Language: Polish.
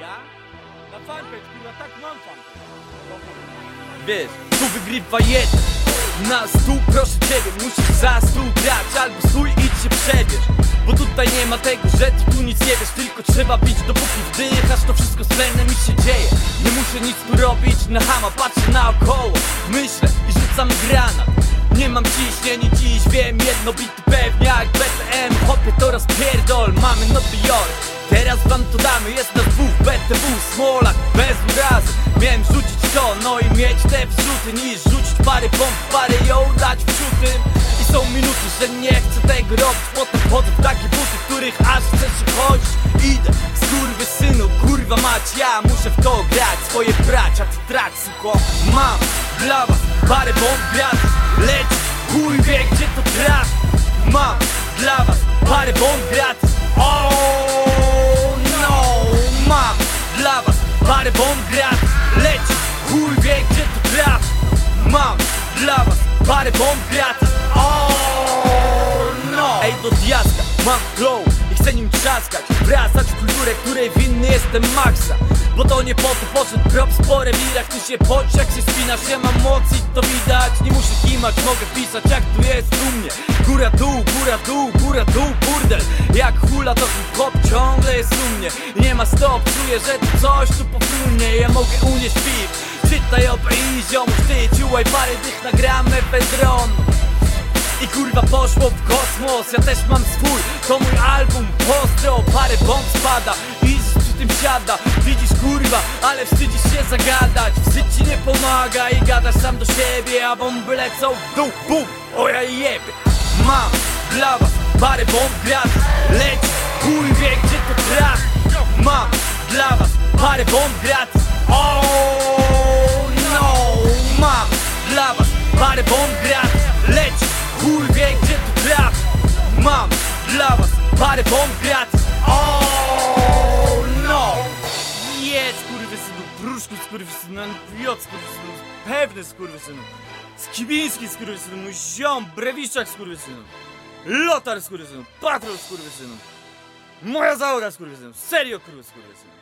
Ja? Na fanpage, kurwa, tak mam fanpage. Wiesz, tu wygrywa jeden. Na stół proszę ciebie, musisz za stół grać Albo stój idź się przebierz. Bo tutaj nie ma tego, że ty tu nic nie wiesz Tylko trzeba bić dopóki wdychasz To wszystko z mi się dzieje. Nie muszę nic tu robić na hama Patrzę naokoło, myślę i rzucam granat. Nie mam ciśnień i dziś wiem jedno bity pewnie jak BTM Hopie to rozpierdol, mamy Nowy Jork. Teraz wam to damy, jest nas dwóch BTW, Smolak, bez urazy. Miałem rzucić to, no i mieć te wrzuty Niż rzucić parę pomp, parę ją dać wrzuty I są minuty, że nie chcę tego robić. Potem chodzę w takie buty, w których aż chcę się chodzić Idę, skurwy synu, kurwa mać Ja muszę w to grać, swoje brać A ty trać, suko, mam dla was parę bomb gratis Leć, chuj wie gdzie to trafi Mam dla was parę bomb gratis bomb gratis Leć, chuj wie gdzie to trafi Mam dla was parę bomb gratis Oh no. Ej do diaska, mam flow i chcę nim trzaskać. Wracać w kulturę, której winny jestem maksa Bo to nie po to poszedł prop po rewirach Ty się bądź jak się spinasz, ja mam moc i to widać. Nie muszę kimać, mogę pisać jak tu jest u mnie. Góra dół, góra dół, góra dół, burdel Jak hula to hip-hop ciągle jest u mnie. I Nie ma stop, czuję, że tu coś tu pofrunie Ja mogę unieść piw, czytaj obej ziomuś Ty ciułaj parę dych, nagramy Pedron i kurwa poszło w kosmos, ja też mam swój To mój album, postro, parę bomb spada. I przy tym siada, widzisz kurwa Ale wstydzisz się zagadać. Wstyd ci nie pomaga i gadasz sam do siebie A bomby lecą w dół, bum, o ja jebie Mam dla was parę bomb gratis Leć, chuj wie gdzie to trafi Mam dla was parę bomb gratis Oh no, mam dla was parę bomb gratis Leć, chuj wie gdzie to trafi Mam dla was parę bomb gratis Oh no. Jest skurwysynu, Pruszku skurwysynu, Piot skurwysynu Pewny skurwysynu. Skibiński skurwysynu, mój ziom, Brewiszczak skurwysynu Lotar skurwysynu, Patrol skurwysynu Moja zaura skurwysynu, serio kurwa skurwysynu